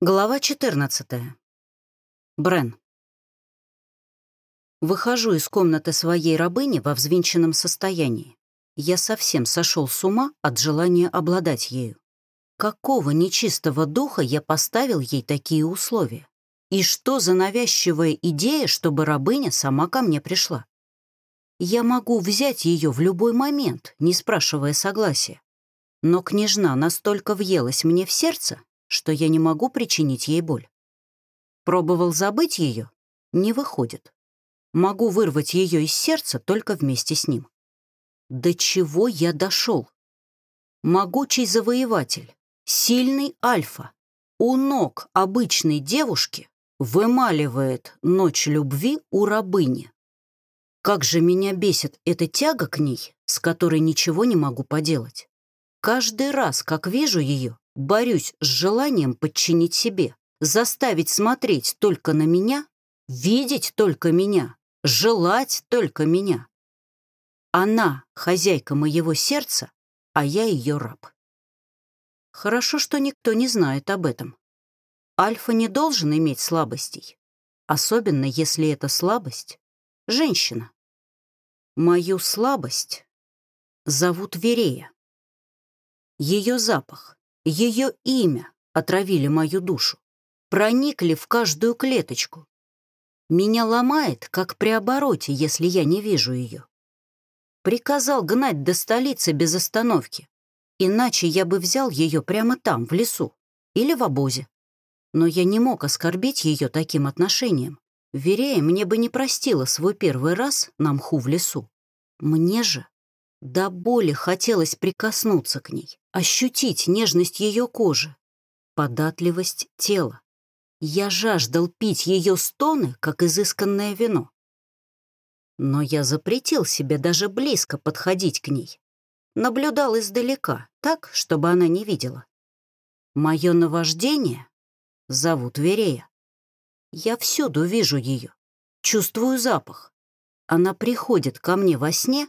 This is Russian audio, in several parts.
Глава 14. Брен. Выхожу из комнаты своей рабыни во взвинченном состоянии. Я совсем сошел с ума от желания обладать ею. Какого нечистого духа я поставил ей такие условия? И что за навязчивая идея, чтобы рабыня сама ко мне пришла? Я могу взять ее в любой момент, не спрашивая согласия. Но княжна настолько въелась мне в сердце, что я не могу причинить ей боль. Пробовал забыть ее? Не выходит. Могу вырвать ее из сердца только вместе с ним. До чего я дошел? Могучий завоеватель, сильный альфа, у ног обычной девушки вымаливает ночь любви у рабыни. Как же меня бесит эта тяга к ней, с которой ничего не могу поделать. Каждый раз, как вижу ее, борюсь с желанием подчинить себе, заставить смотреть только на меня, видеть только меня, желать только меня. Она — хозяйка моего сердца, а я ее раб. Хорошо, что никто не знает об этом. Альфа не должен иметь слабостей, особенно если эта слабость — женщина. Мою слабость зовут Верея. Ее запах, ее имя отравили мою душу, проникли в каждую клеточку. Меня ломает, как при обороте, если я не вижу ее. Приказал гнать до столицы без остановки, иначе я бы взял ее прямо там, в лесу, или в обозе. Но я не мог оскорбить ее таким отношением. Верея мне бы не простила свой первый раз на мху в лесу. Мне же до боли хотелось прикоснуться к ней, ощутить нежность ее кожи, податливость тела. Я жаждал пить ее стоны, как изысканное вино. Но я запретил себе даже близко подходить к ней. Наблюдал издалека, так, чтобы она не видела. Мое наваждение зовут Верея. Я всюду вижу ее, чувствую запах. Она приходит ко мне во сне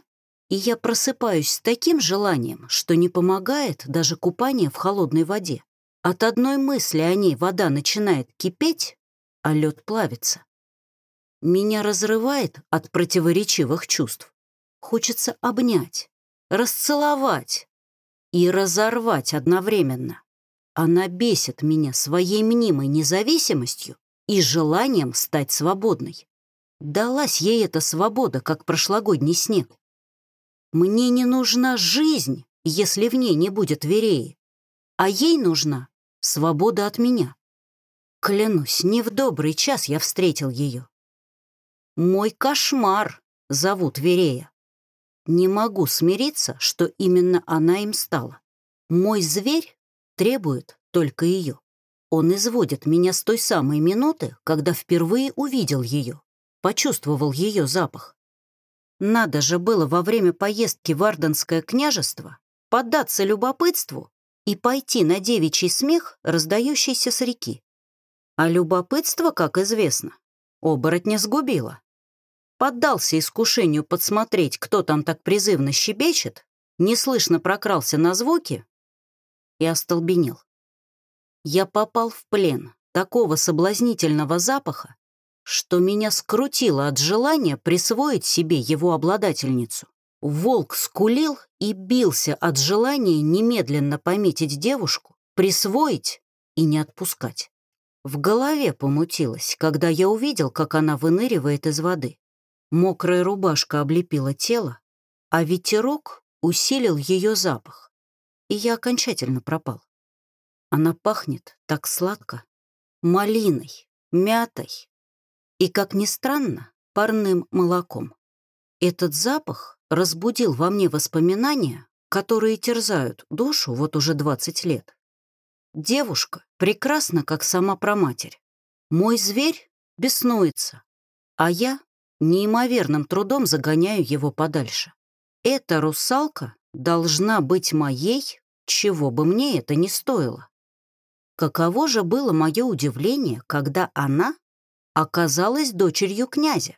и я просыпаюсь с таким желанием, что не помогает даже купание в холодной воде. От одной мысли о ней вода начинает кипеть, а лед плавится. Меня разрывает от противоречивых чувств. Хочется обнять, расцеловать и разорвать одновременно. Она бесит меня своей мнимой независимостью и желанием стать свободной. Далась ей эта свобода, как прошлогодний снег. Мне не нужна жизнь, если в ней не будет Вереи, а ей нужна свобода от меня. Клянусь, не в добрый час я встретил ее. Мой кошмар зовут Верея. Не могу смириться, что именно она им стала. Мой зверь требует только ее. Он изводит меня с той самой минуты, когда впервые увидел ее, почувствовал ее запах. Надо же было во время поездки в Арденское княжество поддаться любопытству и пойти на девичий смех, раздающийся с реки. А любопытство, как известно, оборотня сгубило. Поддался искушению подсмотреть, кто там так призывно щебечет, неслышно прокрался на звуки и остолбенел. Я попал в плен такого соблазнительного запаха, что меня скрутило от желания присвоить себе его обладательницу. Волк скулил и бился от желания немедленно пометить девушку, присвоить и не отпускать. В голове помутилось, когда я увидел, как она выныривает из воды. Мокрая рубашка облепила тело, а ветерок усилил ее запах, и я окончательно пропал. Она пахнет так сладко, малиной, мятой, и, как ни странно, парным молоком. Этот запах разбудил во мне воспоминания, которые терзают душу вот уже 20 лет. Девушка прекрасна, как сама проматерь. Мой зверь беснуется, а я неимоверным трудом загоняю его подальше. Эта русалка должна быть моей, чего бы мне это ни стоило. Каково же было мое удивление, когда она оказалась дочерью князя.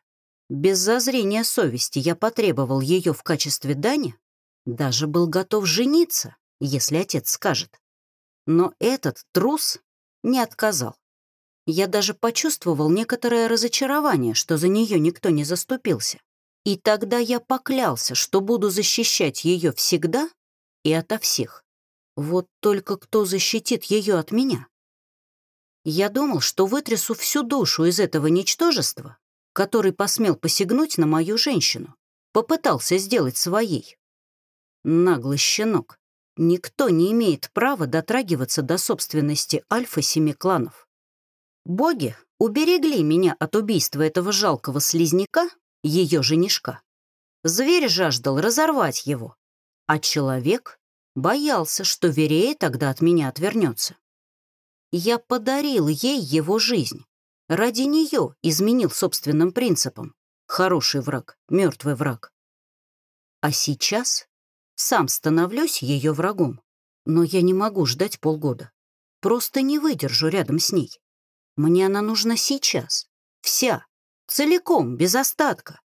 Без зазрения совести я потребовал ее в качестве дани, даже был готов жениться, если отец скажет. Но этот трус не отказал. Я даже почувствовал некоторое разочарование, что за нее никто не заступился. И тогда я поклялся, что буду защищать ее всегда и ото всех. Вот только кто защитит ее от меня? Я думал, что вытрясу всю душу из этого ничтожества, который посмел посягнуть на мою женщину, попытался сделать своей. Наглый щенок. Никто не имеет права дотрагиваться до собственности альфа семи кланов. Боги уберегли меня от убийства этого жалкого слизняка, ее женишка. Зверь жаждал разорвать его, а человек боялся, что Верея тогда от меня отвернется. Я подарил ей его жизнь. Ради нее изменил собственным принципам. Хороший враг, мертвый враг. А сейчас сам становлюсь ее врагом. Но я не могу ждать полгода. Просто не выдержу рядом с ней. Мне она нужна сейчас. Вся. Целиком, без остатка.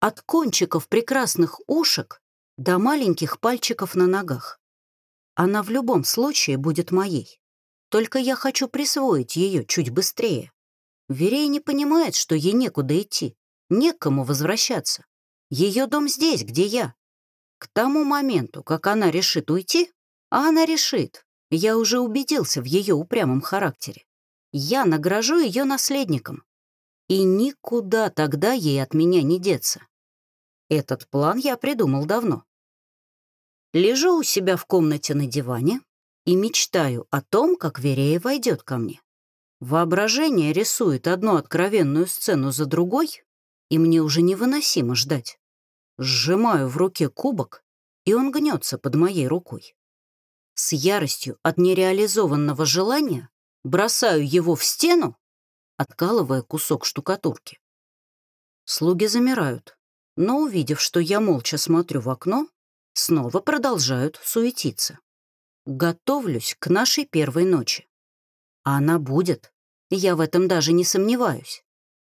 От кончиков прекрасных ушек до маленьких пальчиков на ногах. Она в любом случае будет моей. Только я хочу присвоить ее чуть быстрее. Верей не понимает, что ей некуда идти, некому возвращаться. Ее дом здесь, где я. К тому моменту, как она решит уйти, а она решит, я уже убедился в ее упрямом характере, я награжу ее наследником. И никуда тогда ей от меня не деться. Этот план я придумал давно. Лежу у себя в комнате на диване и мечтаю о том, как Верея войдет ко мне. Воображение рисует одну откровенную сцену за другой, и мне уже невыносимо ждать. Сжимаю в руке кубок, и он гнется под моей рукой. С яростью от нереализованного желания бросаю его в стену, откалывая кусок штукатурки. Слуги замирают, но, увидев, что я молча смотрю в окно, снова продолжают суетиться. Готовлюсь к нашей первой ночи. А она будет, я в этом даже не сомневаюсь.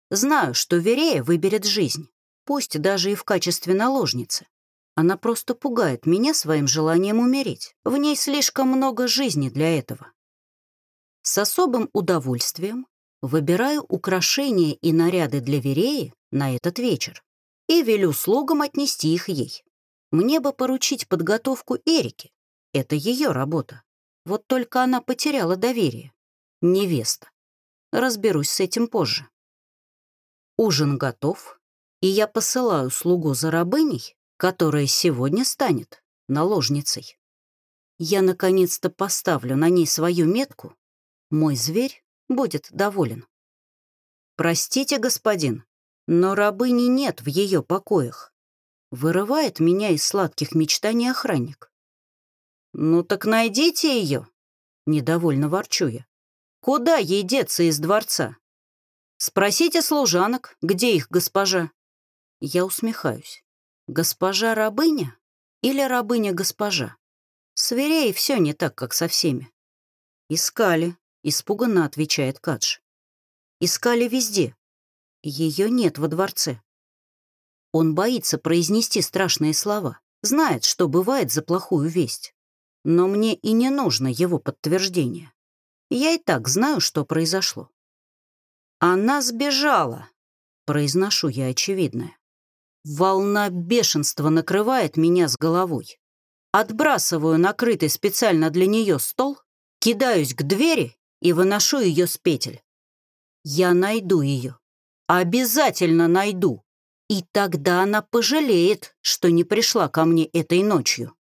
Знаю, что Верея выберет жизнь, пусть даже и в качестве наложницы. Она просто пугает меня своим желанием умереть. В ней слишком много жизни для этого. С особым удовольствием выбираю украшения и наряды для Вереи на этот вечер и велю слугам отнести их ей. Мне бы поручить подготовку Эрике. Это ее работа. Вот только она потеряла доверие. Невеста. Разберусь с этим позже. Ужин готов, и я посылаю слугу за рабыней, которая сегодня станет наложницей. Я наконец-то поставлю на ней свою метку мой зверь будет доволен. «Простите, господин, но рабыни нет в ее покоях. Вырывает меня из сладких мечтаний охранник. «Ну так найдите ее!» — недовольно ворчу я. «Куда ей деться из дворца? Спросите служанок, где их госпожа?» Я усмехаюсь. «Госпожа рабыня или рабыня-госпожа?» С все не так, как со всеми. Искали, — испуганно отвечает Кадж. «Искали везде. Ее нет во дворце». Он боится произнести страшные слова, знает, что бывает за плохую весть. Но мне и не нужно его подтверждение. Я и так знаю, что произошло. «Она сбежала», — произношу я очевидное. Волна бешенства накрывает меня с головой. Отбрасываю накрытый специально для нее стол, кидаюсь к двери и выношу ее с петель. Я найду ее. Обязательно найду. И тогда она пожалеет, что не пришла ко мне этой ночью.